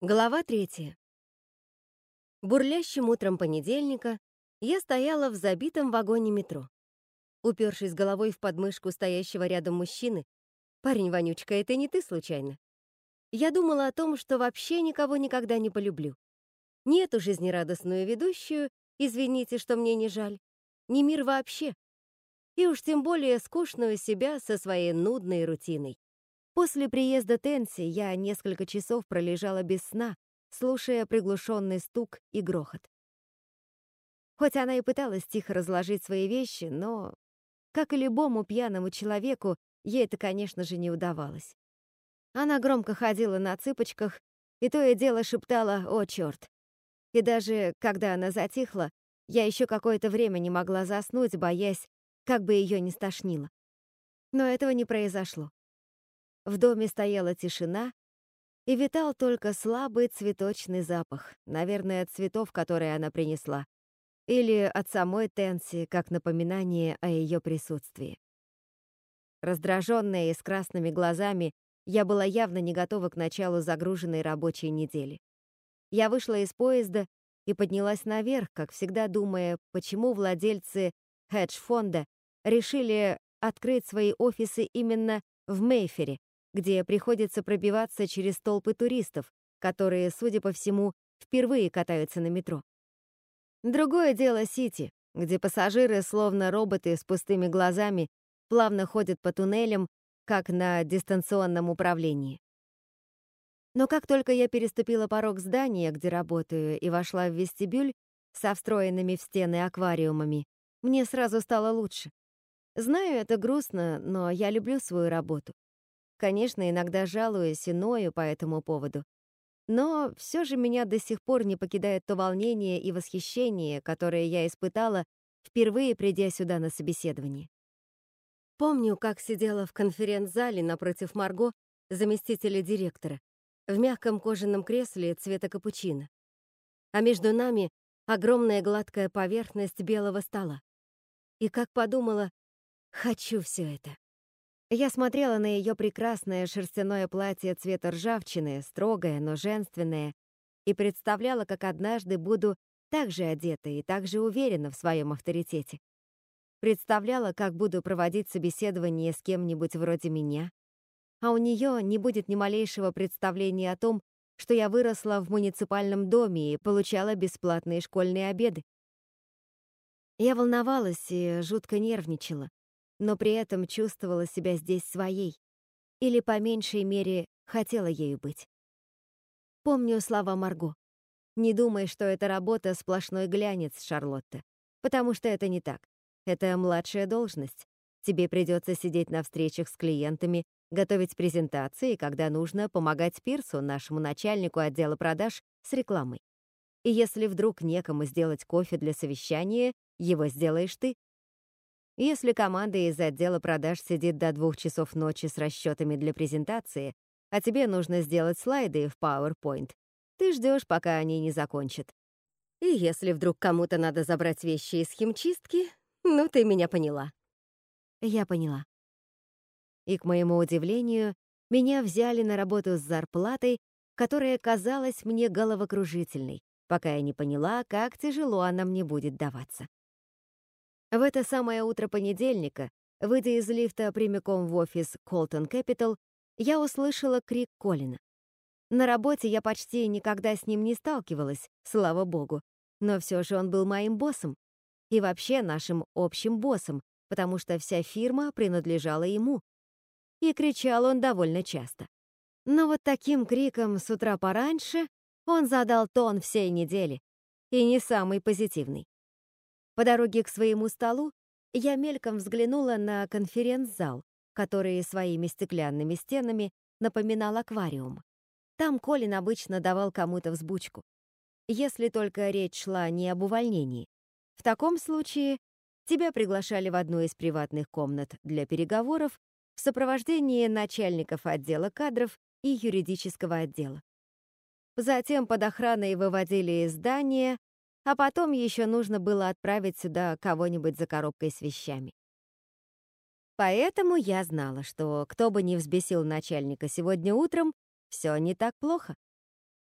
Глава третья. Бурлящим утром понедельника я стояла в забитом вагоне метро. Упершись головой в подмышку стоящего рядом мужчины, «Парень, Вонючка, это не ты случайно?» Я думала о том, что вообще никого никогда не полюблю. Ни эту жизнерадостную ведущую, извините, что мне не жаль, ни мир вообще. И уж тем более скучную себя со своей нудной рутиной. После приезда Тенси я несколько часов пролежала без сна, слушая приглушенный стук и грохот. Хоть она и пыталась тихо разложить свои вещи, но, как и любому пьяному человеку, ей это, конечно же, не удавалось. Она громко ходила на цыпочках и то и дело шептала «О, черт!». И даже когда она затихла, я еще какое-то время не могла заснуть, боясь, как бы ее не стошнило. Но этого не произошло. В доме стояла тишина, и витал только слабый цветочный запах, наверное, от цветов, которые она принесла, или от самой Тенси, как напоминание о ее присутствии. Раздраженная и с красными глазами, я была явно не готова к началу загруженной рабочей недели. Я вышла из поезда и поднялась наверх, как всегда думая, почему владельцы хедж-фонда решили открыть свои офисы именно в Мейфере, где приходится пробиваться через толпы туристов, которые, судя по всему, впервые катаются на метро. Другое дело Сити, где пассажиры, словно роботы с пустыми глазами, плавно ходят по туннелям, как на дистанционном управлении. Но как только я переступила порог здания, где работаю, и вошла в вестибюль со встроенными в стены аквариумами, мне сразу стало лучше. Знаю, это грустно, но я люблю свою работу. Конечно, иногда жалуюсь и ною по этому поводу. Но все же меня до сих пор не покидает то волнение и восхищение, которое я испытала, впервые придя сюда на собеседование. Помню, как сидела в конференц-зале напротив Марго, заместителя директора, в мягком кожаном кресле цвета капучино. А между нами огромная гладкая поверхность белого стола. И как подумала, хочу все это. Я смотрела на ее прекрасное шерстяное платье цвета ржавчины, строгое, но женственное, и представляла, как однажды буду так же одета и так же уверена в своем авторитете. Представляла, как буду проводить собеседование с кем-нибудь вроде меня, а у нее не будет ни малейшего представления о том, что я выросла в муниципальном доме и получала бесплатные школьные обеды. Я волновалась и жутко нервничала, но при этом чувствовала себя здесь своей, или, по меньшей мере, хотела ею быть. Помню слова Марго. «Не думай, что эта работа — сплошной глянец, Шарлотта, потому что это не так. Это младшая должность. Тебе придется сидеть на встречах с клиентами, готовить презентации, когда нужно помогать Пирсу, нашему начальнику отдела продаж, с рекламой. И если вдруг некому сделать кофе для совещания, его сделаешь ты. Если команда из отдела продаж сидит до двух часов ночи с расчетами для презентации, а тебе нужно сделать слайды в PowerPoint, ты ждешь, пока они не закончат. И если вдруг кому-то надо забрать вещи из химчистки, ну, ты меня поняла. Я поняла. И, к моему удивлению, меня взяли на работу с зарплатой, которая казалась мне головокружительной, пока я не поняла, как тяжело она мне будет даваться. В это самое утро понедельника, выйдя из лифта прямиком в офис Colton Capital, я услышала крик Колина. На работе я почти никогда с ним не сталкивалась, слава богу, но все же он был моим боссом и вообще нашим общим боссом, потому что вся фирма принадлежала ему. И кричал он довольно часто. Но вот таким криком с утра пораньше он задал тон всей недели, и не самый позитивный. По дороге к своему столу я мельком взглянула на конференц-зал, который своими стеклянными стенами напоминал аквариум. Там Колин обычно давал кому-то взбучку. Если только речь шла не об увольнении. В таком случае тебя приглашали в одну из приватных комнат для переговоров в сопровождении начальников отдела кадров и юридического отдела. Затем под охраной выводили из здания а потом еще нужно было отправить сюда кого-нибудь за коробкой с вещами. Поэтому я знала, что кто бы ни взбесил начальника сегодня утром, все не так плохо.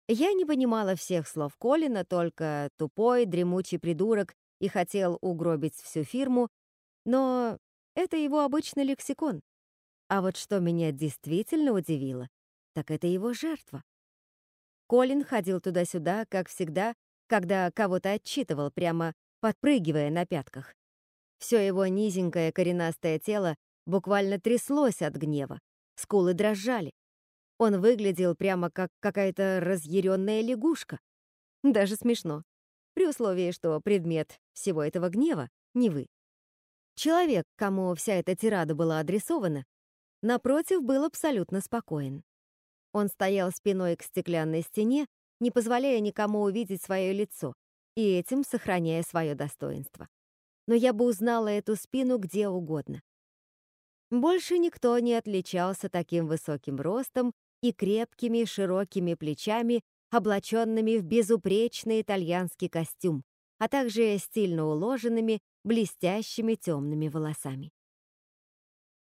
Я не понимала всех слов Колина, только тупой, дремучий придурок и хотел угробить всю фирму, но это его обычный лексикон. А вот что меня действительно удивило, так это его жертва. Колин ходил туда-сюда, как всегда, когда кого-то отчитывал, прямо подпрыгивая на пятках. Все его низенькое коренастое тело буквально тряслось от гнева, скулы дрожали. Он выглядел прямо как какая-то разъяренная лягушка. Даже смешно, при условии, что предмет всего этого гнева не вы. Человек, кому вся эта тирада была адресована, напротив, был абсолютно спокоен. Он стоял спиной к стеклянной стене, не позволяя никому увидеть свое лицо, и этим сохраняя свое достоинство. Но я бы узнала эту спину где угодно. Больше никто не отличался таким высоким ростом и крепкими широкими плечами, облаченными в безупречный итальянский костюм, а также стильно уложенными, блестящими темными волосами.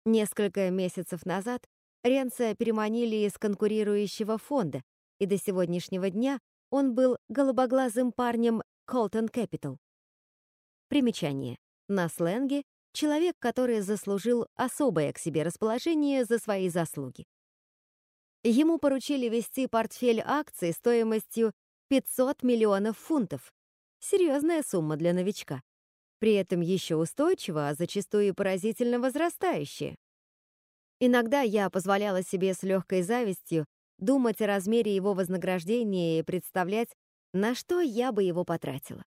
Несколько месяцев назад Ренца переманили из конкурирующего фонда, и до сегодняшнего дня он был голубоглазым парнем Colton Capital. Примечание. На сленге — человек, который заслужил особое к себе расположение за свои заслуги. Ему поручили вести портфель акций стоимостью 500 миллионов фунтов. Серьезная сумма для новичка. При этом еще устойчиво, а зачастую поразительно возрастающая. Иногда я позволяла себе с легкой завистью думать о размере его вознаграждения и представлять, на что я бы его потратила.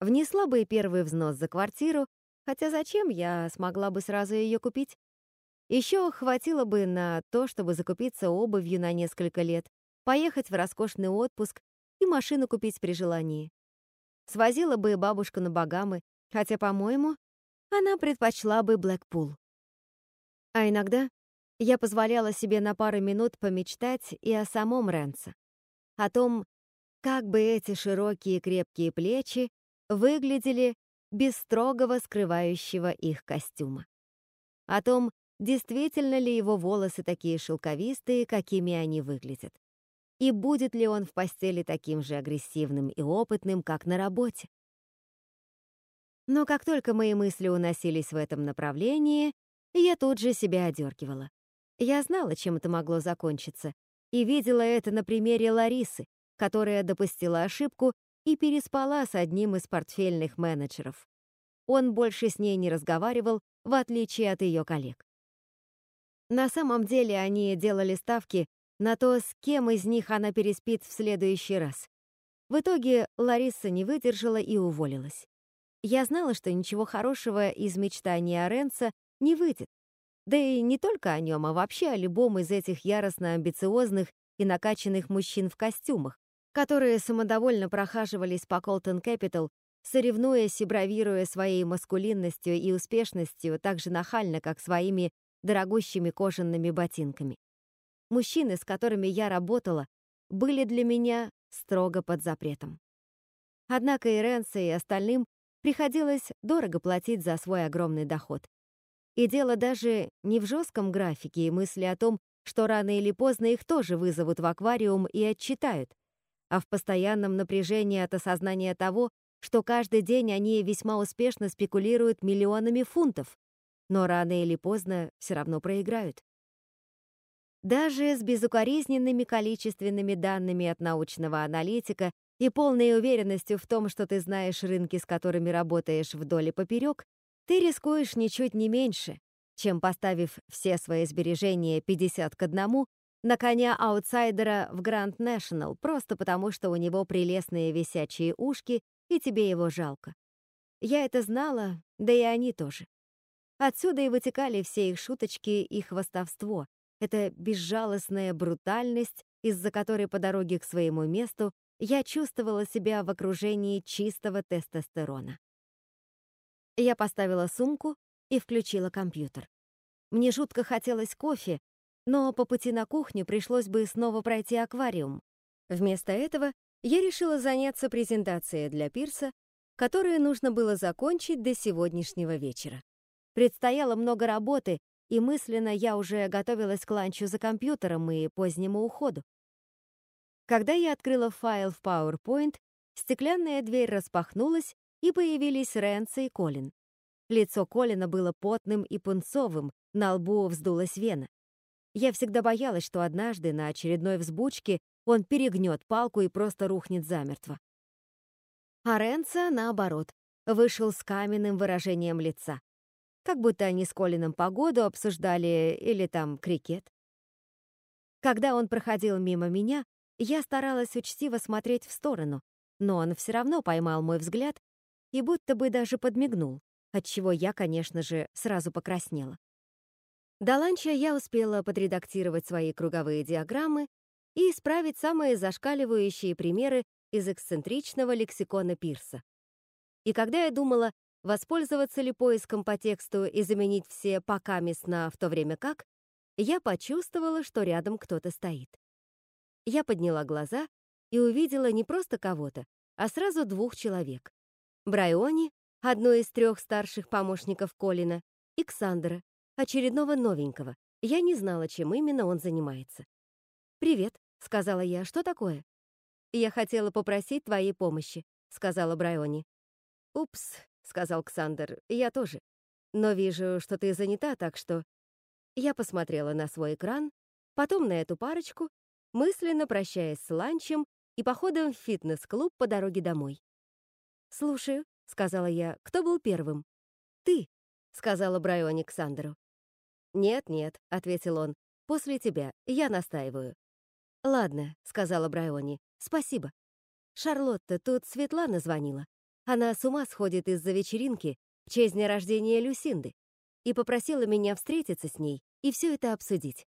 Внесла бы и первый взнос за квартиру, хотя зачем я смогла бы сразу ее купить? Еще хватило бы на то, чтобы закупиться обувью на несколько лет, поехать в роскошный отпуск и машину купить при желании. Свозила бы бабушку на Багамы, хотя, по-моему, она предпочла бы Блэкпул. А иногда я позволяла себе на пару минут помечтать и о самом Ренце, о том, как бы эти широкие крепкие плечи выглядели без строгого скрывающего их костюма. О том, действительно ли его волосы такие шелковистые, какими они выглядят. И будет ли он в постели таким же агрессивным и опытным, как на работе. Но как только мои мысли уносились в этом направлении, я тут же себя одергивала. Я знала, чем это могло закончиться, и видела это на примере Ларисы, которая допустила ошибку и переспала с одним из портфельных менеджеров. Он больше с ней не разговаривал, в отличие от ее коллег. На самом деле они делали ставки на то, с кем из них она переспит в следующий раз. В итоге Лариса не выдержала и уволилась. Я знала, что ничего хорошего из мечтаний о Ренце не выйдет. Да и не только о нем, а вообще о любом из этих яростно амбициозных и накачанных мужчин в костюмах, которые самодовольно прохаживались по Колтон Capital, соревнуясь и бравируя своей маскулинностью и успешностью так же нахально, как своими дорогущими кожаными ботинками. Мужчины, с которыми я работала, были для меня строго под запретом. Однако и Ренсе, и остальным приходилось дорого платить за свой огромный доход. И дело даже не в жестком графике и мысли о том, что рано или поздно их тоже вызовут в аквариум и отчитают, а в постоянном напряжении от осознания того, что каждый день они весьма успешно спекулируют миллионами фунтов, но рано или поздно все равно проиграют. Даже с безукоризненными количественными данными от научного аналитика и полной уверенностью в том, что ты знаешь рынки, с которыми работаешь вдоль и поперек, ты рискуешь ничуть не меньше, чем поставив все свои сбережения 50 к 1 на коня аутсайдера в Гранд National просто потому, что у него прелестные висячие ушки и тебе его жалко. Я это знала, да и они тоже. Отсюда и вытекали все их шуточки и хвастовство. Это безжалостная брутальность, из-за которой по дороге к своему месту я чувствовала себя в окружении чистого тестостерона. Я поставила сумку и включила компьютер. Мне жутко хотелось кофе, но по пути на кухню пришлось бы снова пройти аквариум. Вместо этого я решила заняться презентацией для пирса, которую нужно было закончить до сегодняшнего вечера. Предстояло много работы, и мысленно я уже готовилась к ланчу за компьютером и позднему уходу. Когда я открыла файл в PowerPoint, стеклянная дверь распахнулась, и появились Рэнса и Колин. Лицо Колина было потным и пунцовым, на лбу вздулась вена. Я всегда боялась, что однажды на очередной взбучке он перегнет палку и просто рухнет замертво. А Ренца, наоборот, вышел с каменным выражением лица. Как будто они с Колином погоду обсуждали или там крикет. Когда он проходил мимо меня, я старалась учтиво смотреть в сторону, но он все равно поймал мой взгляд и будто бы даже подмигнул, отчего я, конечно же, сразу покраснела. До ланча я успела подредактировать свои круговые диаграммы и исправить самые зашкаливающие примеры из эксцентричного лексикона Пирса. И когда я думала, воспользоваться ли поиском по тексту и заменить все «пока» на «в то время как», я почувствовала, что рядом кто-то стоит. Я подняла глаза и увидела не просто кого-то, а сразу двух человек. Брайони, одну из трех старших помощников Колина, и Ксандера, очередного новенького. Я не знала, чем именно он занимается. «Привет», — сказала я, — «что такое?» «Я хотела попросить твоей помощи», — сказала Брайони. «Упс», — сказал Ксандер, — «я тоже. Но вижу, что ты занята, так что...» Я посмотрела на свой экран, потом на эту парочку, мысленно прощаясь с ланчем и походом в фитнес-клуб по дороге домой. «Слушаю», — сказала я, — «кто был первым?» «Ты», — сказала Брайони Ксандеру. «Нет-нет», — ответил он, — «после тебя, я настаиваю». «Ладно», — сказала Брайони, — «спасибо». «Шарлотта, тут Светлана звонила. Она с ума сходит из-за вечеринки в честь дня рождения Люсинды и попросила меня встретиться с ней и все это обсудить.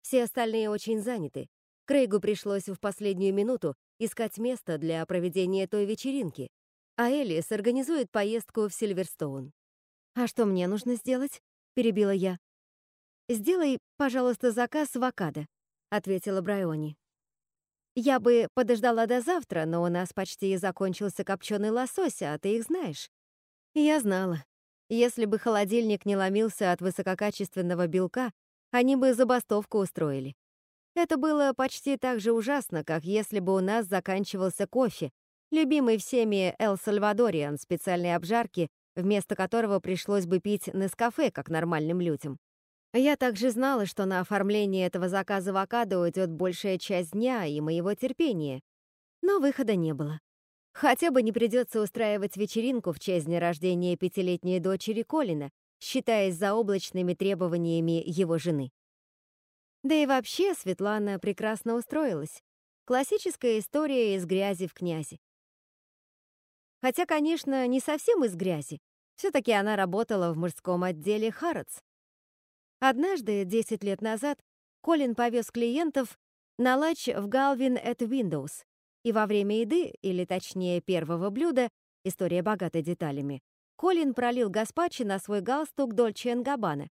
Все остальные очень заняты. Крейгу пришлось в последнюю минуту искать место для проведения той вечеринки, а Элис организует поездку в Сильверстоун. «А что мне нужно сделать?» — перебила я. «Сделай, пожалуйста, заказ в авокадо», — ответила Брайони. «Я бы подождала до завтра, но у нас почти закончился копченый лосось, а ты их знаешь». Я знала. Если бы холодильник не ломился от высококачественного белка, они бы забастовку устроили. Это было почти так же ужасно, как если бы у нас заканчивался кофе, любимый всеми Эл Сальвадориан специальной обжарки, вместо которого пришлось бы пить Нескафе, как нормальным людям. Я также знала, что на оформление этого заказа в авокадо уйдет большая часть дня и моего терпения. Но выхода не было. Хотя бы не придется устраивать вечеринку в честь дня рождения пятилетней дочери Колина, считаясь заоблачными требованиями его жены. Да и вообще Светлана прекрасно устроилась. Классическая история из грязи в князи. Хотя, конечно, не совсем из грязи. Все-таки она работала в мужском отделе Харатс, Однажды, 10 лет назад, Колин повез клиентов на лач в Галвин at Windows, и во время еды, или точнее первого блюда, история богата деталями, Колин пролил гаспачо на свой галстук Дольче Габбана.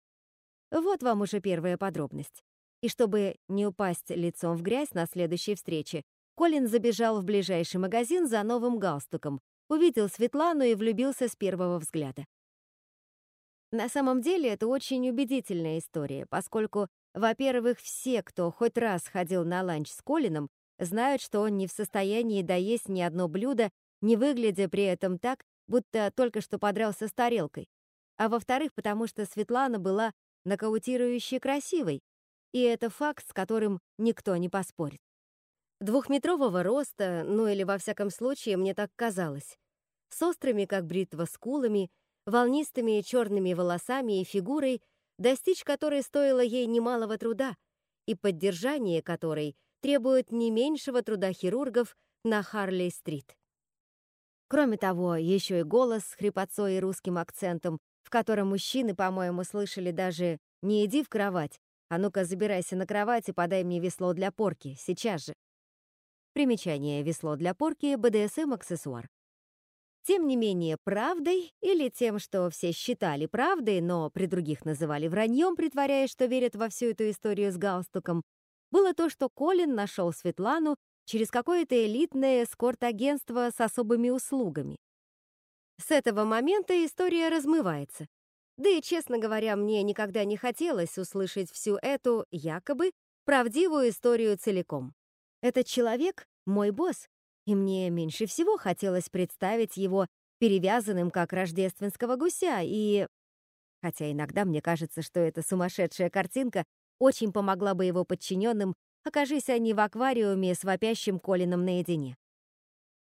Вот вам уже первая подробность. И чтобы не упасть лицом в грязь на следующей встрече, Колин забежал в ближайший магазин за новым галстуком, увидел Светлану и влюбился с первого взгляда. На самом деле это очень убедительная история, поскольку, во-первых, все, кто хоть раз ходил на ланч с Колином, знают, что он не в состоянии доесть ни одно блюдо, не выглядя при этом так, будто только что подрался с тарелкой. А во-вторых, потому что Светлана была нокаутирующе красивой, и это факт, с которым никто не поспорит. Двухметрового роста, ну или во всяком случае, мне так казалось, с острыми, как бритва, скулами волнистыми черными волосами и фигурой, достичь которой стоило ей немалого труда, и поддержание которой требует не меньшего труда хирургов на Харлей-стрит. Кроме того, еще и голос с хрипотцой и русским акцентом, в котором мужчины, по-моему, слышали даже «не иди в кровать», «а ну-ка забирайся на кровать и подай мне весло для порки, сейчас же». Примечание «весло для порки» — БДСМ-аксессуар. Тем не менее, правдой или тем, что все считали правдой, но при других называли враньем, притворяясь, что верят во всю эту историю с галстуком, было то, что Колин нашел Светлану через какое-то элитное эскорт-агентство с особыми услугами. С этого момента история размывается. Да и, честно говоря, мне никогда не хотелось услышать всю эту, якобы, правдивую историю целиком. Этот человек мой босс, и мне меньше всего хотелось представить его перевязанным, как рождественского гуся, и... Хотя иногда мне кажется, что эта сумасшедшая картинка очень помогла бы его подчиненным, окажись они в аквариуме с вопящим Колином наедине.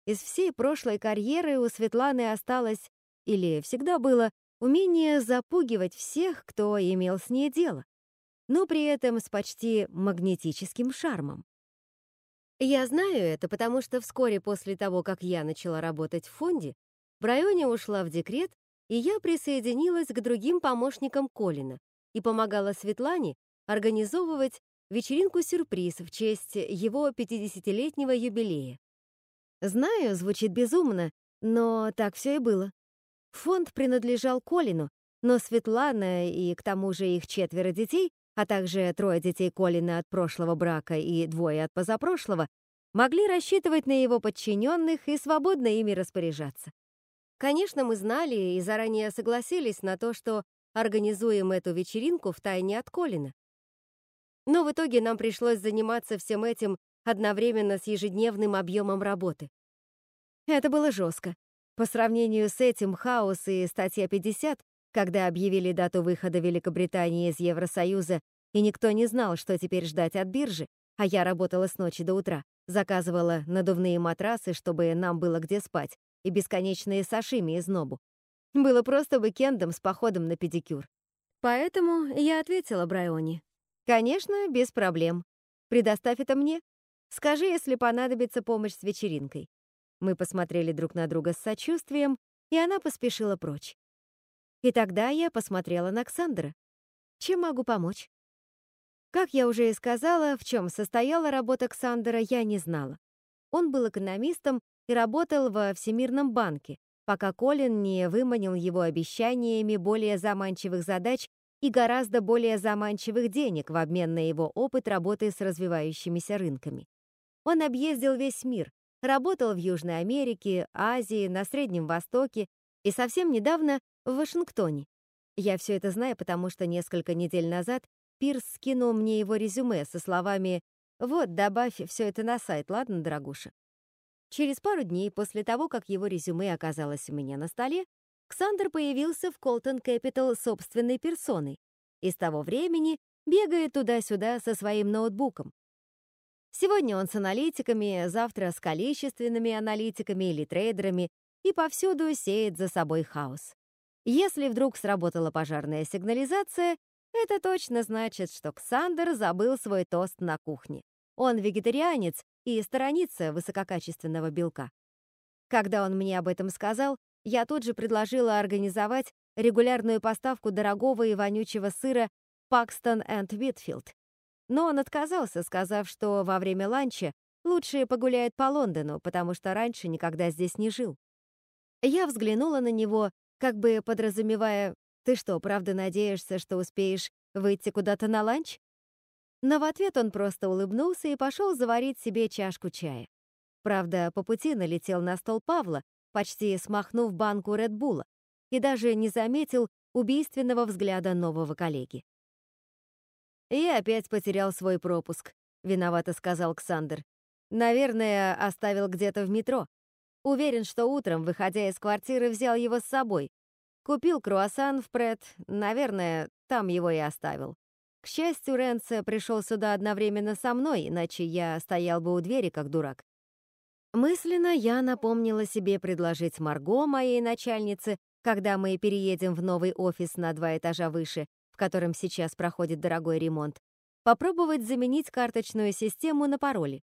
Из всей прошлой карьеры у Светланы осталось, или всегда было, умение запугивать всех, кто имел с ней дело, но при этом с почти магнетическим шармом. Я знаю это, потому что вскоре после того, как я начала работать в фонде, Брайоне ушла в декрет, и я присоединилась к другим помощникам Колина и помогала Светлане организовывать вечеринку-сюрприз в честь его 50-летнего юбилея. Знаю, звучит безумно, но так все и было. Фонд принадлежал Колину, но Светлана и к тому же их четверо детей, а также трое детей Колина от прошлого брака и двое от позапрошлого, могли рассчитывать на его подчиненных и свободно ими распоряжаться. Конечно, мы знали и заранее согласились на то, что организуем эту вечеринку в тайне от Колина. Но в итоге нам пришлось заниматься всем этим одновременно с ежедневным объемом работы. Это было жестко. По сравнению с этим хаос и статья 50, когда объявили дату выхода Великобритании из Евросоюза, и никто не знал, что теперь ждать от биржи, а я работала с ночи до утра, заказывала надувные матрасы, чтобы нам было где спать, и бесконечные сашими из нобу. Было просто уикендом с походом на педикюр. Поэтому я ответила Брайоне. «Конечно, без проблем. Предоставь это мне. Скажи, если понадобится помощь с вечеринкой». Мы посмотрели друг на друга с сочувствием, и она поспешила прочь. И тогда я посмотрела на Ксандра. Чем могу помочь? Как я уже и сказала, в чем состояла работа Ксандера, я не знала. Он был экономистом и работал во Всемирном банке, пока Колин не выманил его обещаниями более заманчивых задач и гораздо более заманчивых денег в обмен на его опыт работы с развивающимися рынками. Он объездил весь мир, работал в Южной Америке, Азии, на Среднем Востоке и совсем недавно в Вашингтоне. Я все это знаю, потому что несколько недель назад Пирс скинул мне его резюме со словами «Вот, добавь все это на сайт, ладно, дорогуша?» Через пару дней после того, как его резюме оказалось у меня на столе, Ксандер появился в Колтон Кэпитал собственной персоной и с того времени бегает туда-сюда со своим ноутбуком. Сегодня он с аналитиками, завтра с количественными аналитиками или трейдерами и повсюду сеет за собой хаос. Если вдруг сработала пожарная сигнализация, это точно значит, что Ксандер забыл свой тост на кухне. Он вегетарианец и сторонится высококачественного белка. Когда он мне об этом сказал, я тут же предложила организовать регулярную поставку дорогого и вонючего сыра Paxton энд Whitfield. Но он отказался, сказав, что во время ланча лучше погуляет по Лондону, потому что раньше никогда здесь не жил. Я взглянула на него, как бы подразумевая, «Ты что, правда надеешься, что успеешь выйти куда-то на ланч?» Но в ответ он просто улыбнулся и пошел заварить себе чашку чая. Правда, по пути налетел на стол Павла, почти смахнув банку Редбула, и даже не заметил убийственного взгляда нового коллеги. «Я опять потерял свой пропуск», — виновато сказал Ксандр. «Наверное, оставил где-то в метро. Уверен, что утром, выходя из квартиры, взял его с собой. Купил круассан в Прет, наверное, там его и оставил. К счастью, Ренце пришел сюда одновременно со мной, иначе я стоял бы у двери, как дурак. Мысленно я напомнила себе предложить Марго, моей начальнице, когда мы переедем в новый офис на два этажа выше, в котором сейчас проходит дорогой ремонт, попробовать заменить карточную систему на пароли.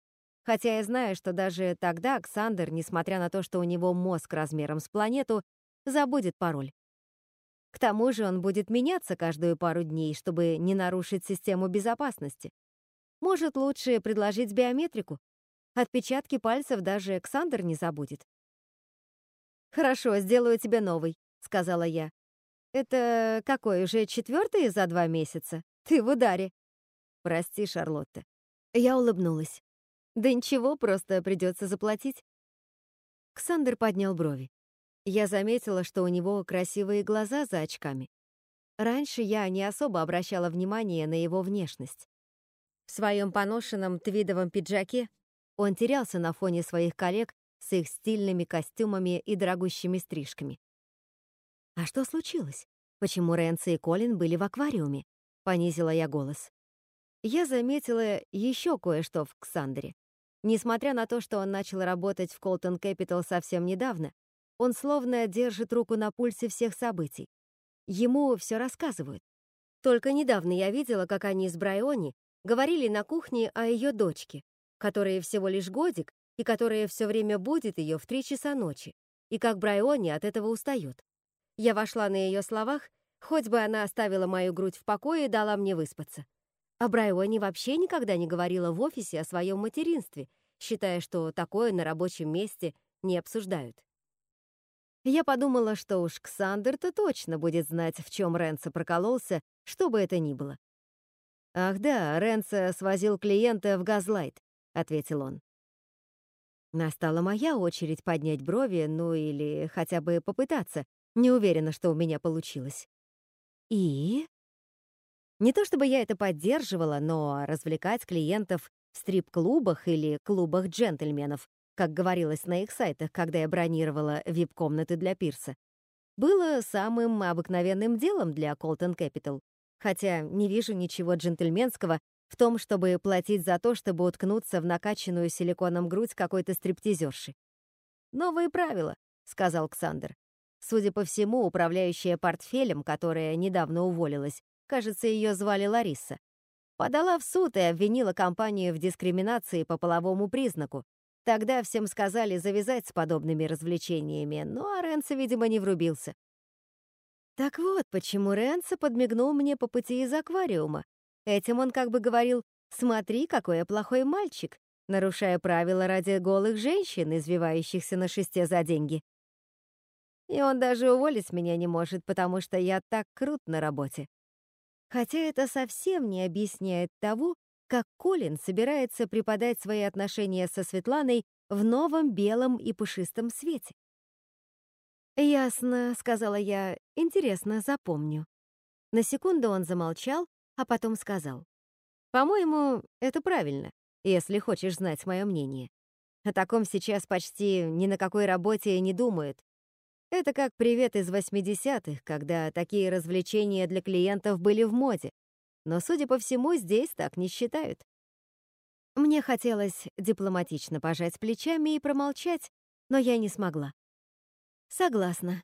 Хотя я знаю, что даже тогда Александр, несмотря на то, что у него мозг размером с планету, забудет пароль. К тому же он будет меняться каждую пару дней, чтобы не нарушить систему безопасности. Может, лучше предложить биометрику? Отпечатки пальцев даже Александр не забудет. «Хорошо, сделаю тебе новый», — сказала я. «Это какой, уже четвертый за два месяца? Ты в ударе». «Прости, Шарлотта». Я улыбнулась. «Да ничего, просто придется заплатить». Ксандр поднял брови. Я заметила, что у него красивые глаза за очками. Раньше я не особо обращала внимание на его внешность. В своем поношенном твидовом пиджаке Он терялся на фоне своих коллег с их стильными костюмами и дорогущими стрижками. «А что случилось? Почему Рэнси и Колин были в аквариуме?» — понизила я голос. Я заметила еще кое-что в Ксандре. Несмотря на то, что он начал работать в Колтон Capital совсем недавно, он словно держит руку на пульсе всех событий. Ему все рассказывают. Только недавно я видела, как они с Брайони говорили на кухне о ее дочке, которая всего лишь годик и которая все время будет ее в три часа ночи, и как Брайони от этого устает. Я вошла на ее словах, хоть бы она оставила мою грудь в покое и дала мне выспаться. А Брайони вообще никогда не говорила в офисе о своем материнстве, считая, что такое на рабочем месте не обсуждают. Я подумала, что уж Ксандер-то точно будет знать, в чем Ренца прокололся, что бы это ни было. «Ах да, Ренца свозил клиента в Газлайт», — ответил он. Настала моя очередь поднять брови, ну или хотя бы попытаться. Не уверена, что у меня получилось. И? Не то чтобы я это поддерживала, но развлекать клиентов в стрип-клубах или клубах джентльменов, как говорилось на их сайтах, когда я бронировала вип-комнаты для пирса, было самым обыкновенным делом для Colton Capital, хотя не вижу ничего джентльменского в том, чтобы платить за то, чтобы уткнуться в накачанную силиконом грудь какой-то стриптизерши. «Новые правила», — сказал Ксандр. Судя по всему, управляющая портфелем, которая недавно уволилась, кажется, ее звали Лариса, подала в суд и обвинила компанию в дискриминации по половому признаку. Тогда всем сказали завязать с подобными развлечениями, но Ренцо, видимо, не врубился. Так вот, почему Ренцо подмигнул мне по пути из аквариума. Этим он как бы говорил «Смотри, какой я плохой мальчик», нарушая правила ради голых женщин, извивающихся на шесте за деньги. И он даже уволить меня не может, потому что я так крут на работе. Хотя это совсем не объясняет того, как Колин собирается преподать свои отношения со Светланой в новом белом и пушистом свете. «Ясно», — сказала я, — «интересно, запомню». На секунду он замолчал, а потом сказал. «По-моему, это правильно, если хочешь знать мое мнение. О таком сейчас почти ни на какой работе не думают, это как привет из 80-х, когда такие развлечения для клиентов были в моде. Но, судя по всему, здесь так не считают. Мне хотелось дипломатично пожать плечами и промолчать, но я не смогла. Согласна.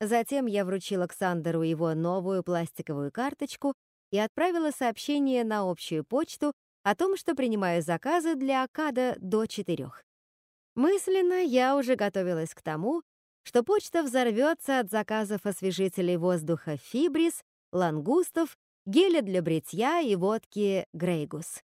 Затем я вручила Ксандеру его новую пластиковую карточку и отправила сообщение на общую почту о том, что принимаю заказы для Акада до четырех. Мысленно я уже готовилась к тому, что почта взорвется от заказов освежителей воздуха «Фибрис», «Лангустов», геля для бритья и водки «Грейгус».